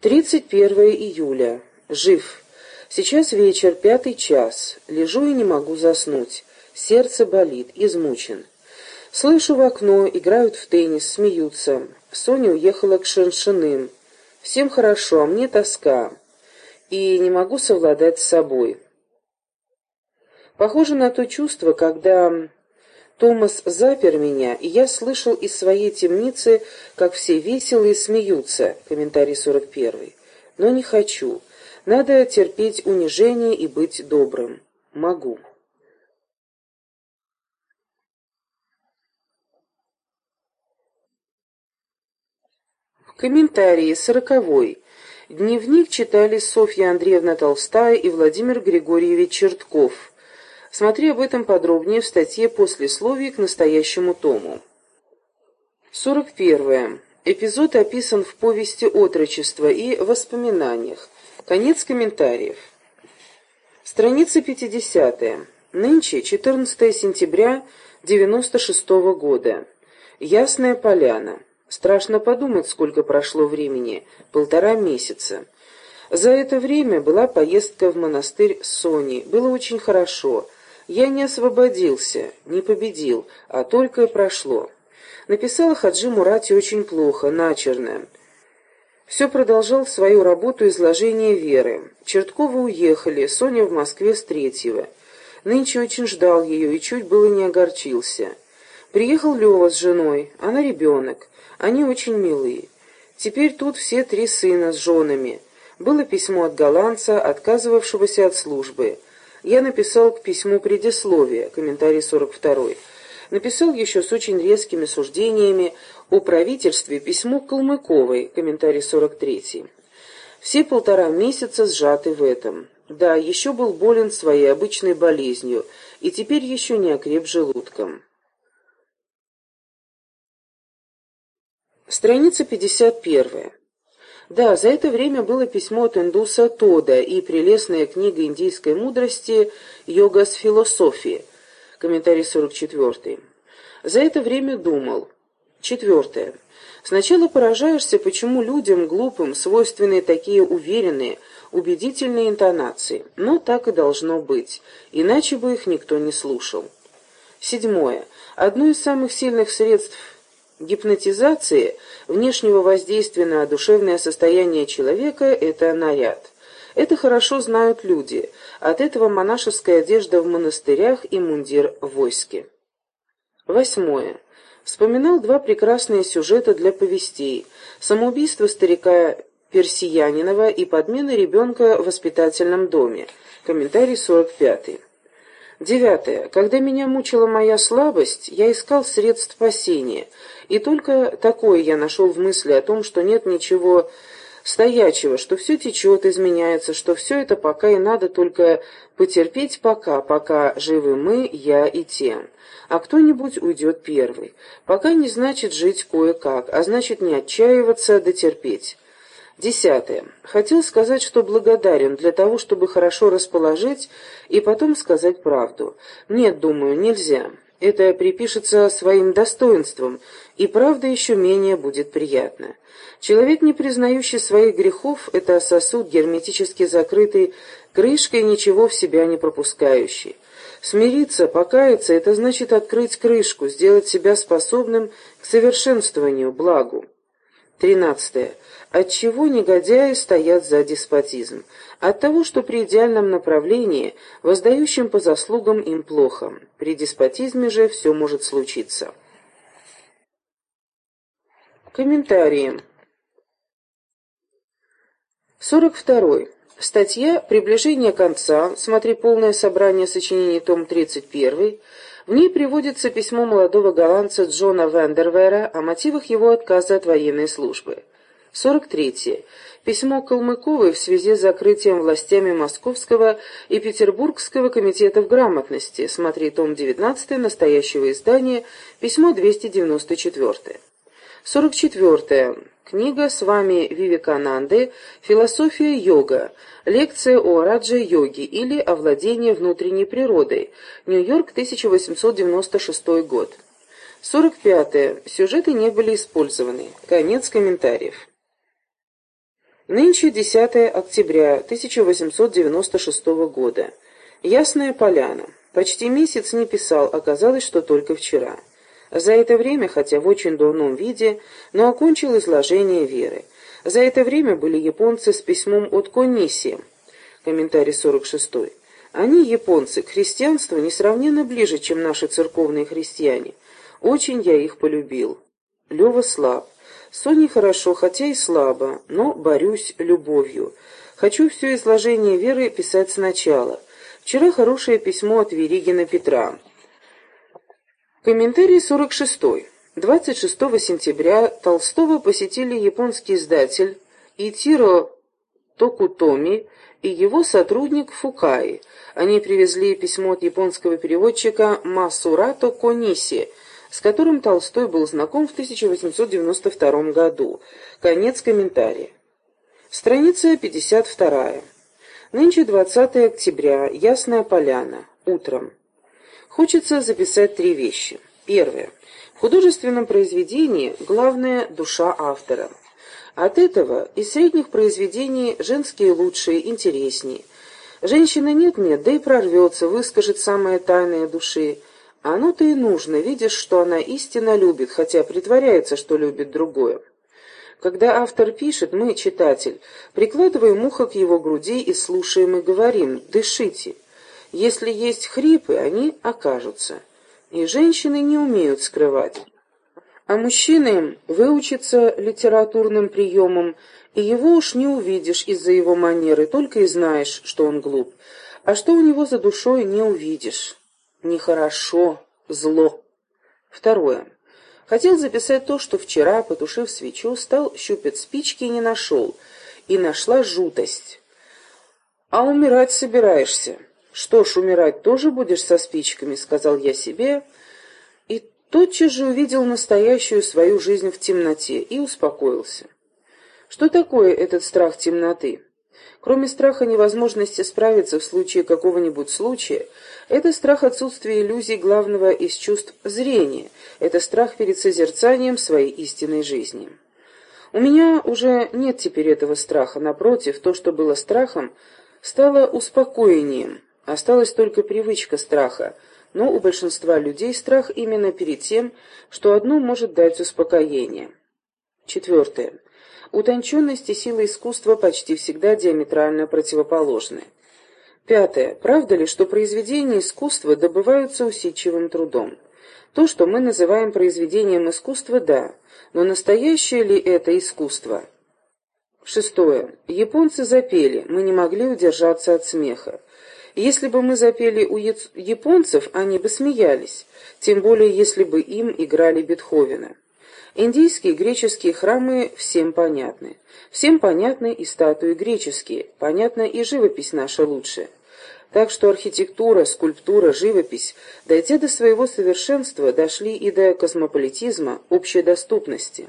31 июля. Жив. Сейчас вечер, пятый час. Лежу и не могу заснуть. Сердце болит, измучен. Слышу в окно, играют в теннис, смеются. Соня уехала к Шеншиным. Всем хорошо, а мне тоска. И не могу совладать с собой. Похоже на то чувство, когда Томас запер меня, и я слышал из своей темницы, как все веселые смеются. Комментарий 41. Но не хочу. Надо терпеть унижение и быть добрым. Могу. Комментарии. Сороковой. Дневник читали Софья Андреевна Толстая и Владимир Григорьевич Чертков. Смотри об этом подробнее в статье «Послесловие к настоящему тому». 41. Эпизод описан в повести «Отрочество» и воспоминаниях. Конец комментариев. Страница 50. Нынче 14 сентября 96 -го года. Ясная поляна. Страшно подумать, сколько прошло времени. Полтора месяца. За это время была поездка в монастырь с Соней. Было очень хорошо. Я не освободился, не победил, а только прошло. Написала Хаджи Мурати очень плохо, начерно. Все продолжал свою работу изложения веры. Чертковы уехали, Соня в Москве с третьего. Нынче очень ждал ее и чуть было не огорчился. Приехал Лева с женой, она ребенок. Они очень милые. Теперь тут все три сына с женами. Было письмо от голландца, отказывавшегося от службы. Я написал к письму предисловие, комментарий 42 Написал еще с очень резкими суждениями о правительстве письмо Калмыковой, комментарий 43 Все полтора месяца сжаты в этом. Да, еще был болен своей обычной болезнью, и теперь еще не окреп желудком. Страница 51. Да, за это время было письмо от индуса Тода и прелестная книга индийской мудрости «Йога с философией». Комментарий 44. За это время думал. Четвертое. Сначала поражаешься, почему людям глупым свойственны такие уверенные, убедительные интонации. Но так и должно быть, иначе бы их никто не слушал. Седьмое. Одно из самых сильных средств гипнотизации внешнего воздействия на душевное состояние человека – это наряд. Это хорошо знают люди. От этого монашеская одежда в монастырях и мундир в войске. Восьмое. Вспоминал два прекрасные сюжета для повестей. Самоубийство старика Персиянинова и подмена ребенка в воспитательном доме. Комментарий 45. Девятое. Когда меня мучила моя слабость, я искал средств спасения, и только такое я нашел в мысли о том, что нет ничего стоячего, что все течет, изменяется, что все это пока и надо только потерпеть пока, пока живы мы, я и те. А кто-нибудь уйдет первый. Пока не значит жить кое-как, а значит не отчаиваться, дотерпеть. Десятое. Хотел сказать, что благодарен для того, чтобы хорошо расположить и потом сказать правду. Нет, думаю, нельзя. Это припишется своим достоинствам, и правда еще менее будет приятна. Человек, не признающий своих грехов, это сосуд, герметически закрытый крышкой, ничего в себя не пропускающий. Смириться, покаяться – это значит открыть крышку, сделать себя способным к совершенствованию, благу. Тринадцатое. От чего негодяи стоят за деспотизм? От того, что при идеальном направлении, воздающим по заслугам им плохо. При деспотизме же все может случиться. Комментарии. 42. Статья «Приближение конца», смотри полное собрание сочинений, том 31, в ней приводится письмо молодого голландца Джона Вендервера о мотивах его отказа от военной службы. 43. Письмо Калмыковой в связи с закрытием властями Московского и Петербургского комитетов грамотности. Смотри том 19 настоящего издания, письмо 294. 44. Книга с вами Вивекананды «Философия йога», лекция о раджа-йоге или о владении внутренней природой, Нью-Йорк, 1896 год. 45. Сюжеты не были использованы. Конец комментариев. Нынче 10 октября 1896 года. Ясная поляна. Почти месяц не писал, оказалось, что только вчера. За это время, хотя в очень дурном виде, но окончил изложение веры. За это время были японцы с письмом от Кониси. Комментарий 46. Они, японцы, к христианству несравненно ближе, чем наши церковные христиане. Очень я их полюбил. Лева слаб. Соне хорошо, хотя и слабо, но борюсь любовью. Хочу все изложение веры писать сначала. Вчера хорошее письмо от Веригина Петра. Комментарий 46. 26 сентября Толстого посетили японский издатель Итиро Токутоми и его сотрудник Фукаи. Они привезли письмо от японского переводчика Масурато Кониси, с которым Толстой был знаком в 1892 году. Конец комментария. Страница 52. Нынче 20 октября. Ясная поляна. Утром. Хочется записать три вещи. Первое. В художественном произведении главная душа автора. От этого из средних произведений женские лучшие, интереснее. Женщины нет-нет, да и прорвется, выскажет самое тайное души. Оно-то и нужно, видишь, что она истинно любит, хотя притворяется, что любит другое. Когда автор пишет, мы, читатель, прикладываем ухо к его груди и слушаем и говорим «дышите». Если есть хрипы, они окажутся. И женщины не умеют скрывать. А мужчины выучатся литературным приемам, и его уж не увидишь из-за его манеры, только и знаешь, что он глуп. А что у него за душой, не увидишь. Нехорошо, зло. Второе. Хотел записать то, что вчера, потушив свечу, стал щупать спички и не нашел. И нашла жутость. А умирать собираешься. «Что ж, умирать тоже будешь со спичками», — сказал я себе, и тотчас же увидел настоящую свою жизнь в темноте и успокоился. Что такое этот страх темноты? Кроме страха невозможности справиться в случае какого-нибудь случая, это страх отсутствия иллюзий главного из чувств зрения, это страх перед созерцанием своей истинной жизни. У меня уже нет теперь этого страха, напротив, то, что было страхом, стало успокоением, Осталась только привычка страха, но у большинства людей страх именно перед тем, что одно может дать успокоение. Четвертое. Утонченность и сила искусства почти всегда диаметрально противоположны. Пятое. Правда ли, что произведения искусства добываются усидчивым трудом? То, что мы называем произведением искусства, да, но настоящее ли это искусство? Шестое. Японцы запели, мы не могли удержаться от смеха. Если бы мы запели у японцев, они бы смеялись, тем более если бы им играли Бетховена. Индийские и греческие храмы всем понятны. Всем понятны и статуи греческие, понятна и живопись наша лучшая. Так что архитектура, скульптура, живопись, дойдя до своего совершенства, дошли и до космополитизма, общей доступности.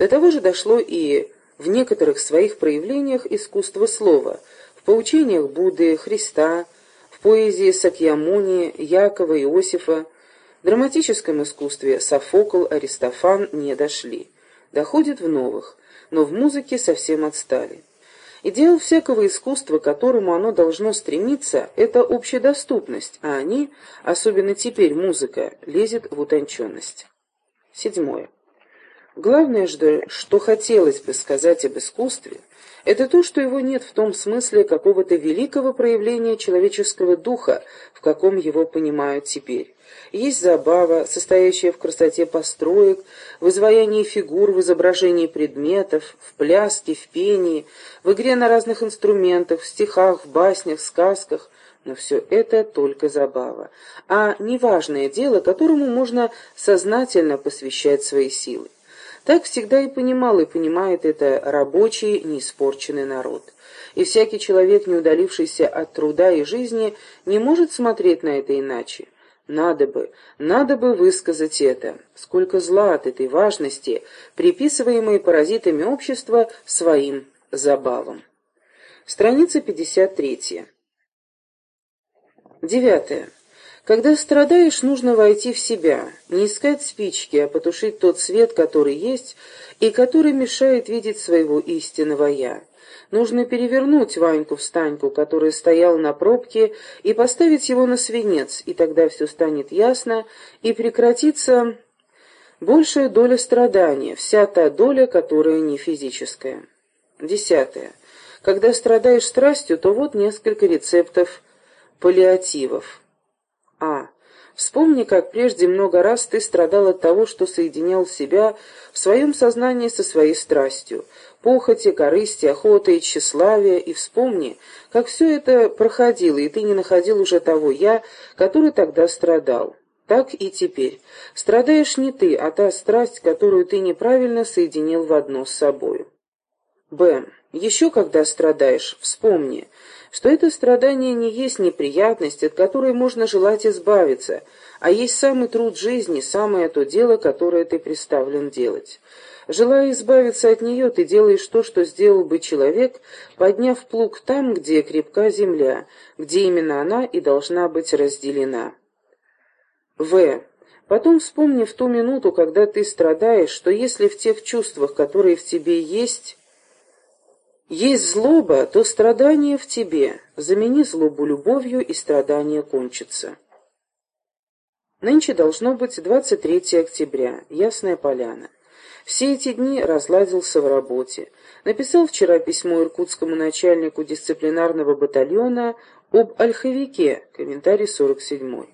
До того же дошло и в некоторых своих проявлениях искусство слова – в поучениях Будды, Христа, поэзии Сакьямуни, Якова, Иосифа, в драматическом искусстве Софокл, Аристофан не дошли. Доходят в новых, но в музыке совсем отстали. Идеал всякого искусства, к которому оно должно стремиться, это общедоступность, а они, особенно теперь музыка, лезет в утонченность. Седьмое. Главное, что хотелось бы сказать об искусстве – это то, что его нет в том смысле какого-то великого проявления человеческого духа, в каком его понимают теперь. Есть забава, состоящая в красоте построек, в изваянии фигур, в изображении предметов, в пляске, в пении, в игре на разных инструментах, в стихах, в баснях, сказках, но все это только забава, а неважное дело, которому можно сознательно посвящать свои силы. Так всегда и понимал и понимает это рабочий, неиспорченный народ. И всякий человек, не удалившийся от труда и жизни, не может смотреть на это иначе. Надо бы, надо бы высказать это. Сколько зла от этой важности, приписываемой паразитами общества своим забавам. Страница 53. Девятое. Когда страдаешь, нужно войти в себя, не искать спички, а потушить тот свет, который есть и который мешает видеть своего истинного «я». Нужно перевернуть Ваньку-встаньку, который стоял на пробке, и поставить его на свинец, и тогда все станет ясно, и прекратится большая доля страдания, вся та доля, которая не физическая. Десятое. Когда страдаешь страстью, то вот несколько рецептов паллиативов. Вспомни, как прежде много раз ты страдал от того, что соединял себя в своем сознании со своей страстью, похоти, корысти, охоты, тщеславия, и вспомни, как все это проходило, и ты не находил уже того «я», который тогда страдал. Так и теперь. Страдаешь не ты, а та страсть, которую ты неправильно соединил в одно с собою. Б. Еще когда страдаешь, вспомни, что это страдание не есть неприятность, от которой можно желать избавиться, а есть самый труд жизни, самое то дело, которое ты представлен делать. Желая избавиться от нее, ты делаешь то, что сделал бы человек, подняв плуг там, где крепка земля, где именно она и должна быть разделена. В. Потом вспомни в ту минуту, когда ты страдаешь, что если в тех чувствах, которые в тебе есть, есть злоба, то страдание в тебе. Замени злобу любовью, и страдание кончится. Нынче должно быть 23 октября, Ясная Поляна. Все эти дни разладился в работе. Написал вчера письмо иркутскому начальнику дисциплинарного батальона об ольховике, комментарий 47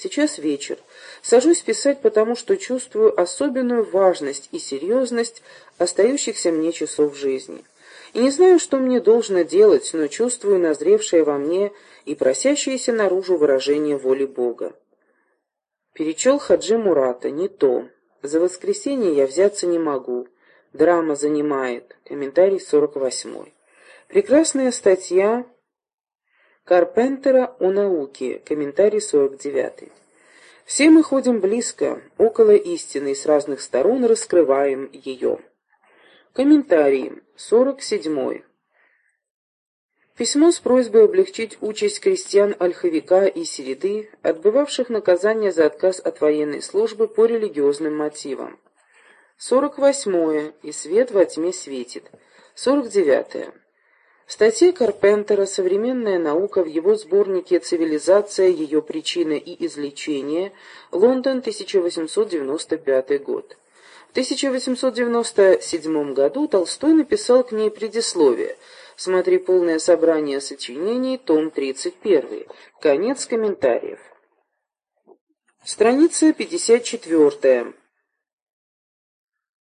Сейчас вечер. Сажусь писать, потому что чувствую особенную важность и серьезность остающихся мне часов жизни. И не знаю, что мне должно делать, но чувствую назревшее во мне и просящееся наружу выражение воли Бога. Перечел Хаджи Мурата, не то. За воскресенье я взяться не могу. Драма занимает. Комментарий 48. Прекрасная статья Карпентера о науке. Комментарий 49. Все мы ходим близко, около истины, и с разных сторон раскрываем ее. Комментарий. 47. Письмо с просьбой облегчить участь крестьян Ольховика и Середы, отбывавших наказание за отказ от военной службы по религиозным мотивам. 48. И свет во тьме светит. 49. В статье Карпентера «Современная наука» в его сборнике «Цивилизация. Ее причины и излечение. Лондон, 1895 год». В 1897 году Толстой написал к ней предисловие. Смотри полное собрание сочинений, том 31. Конец комментариев. Страница 54.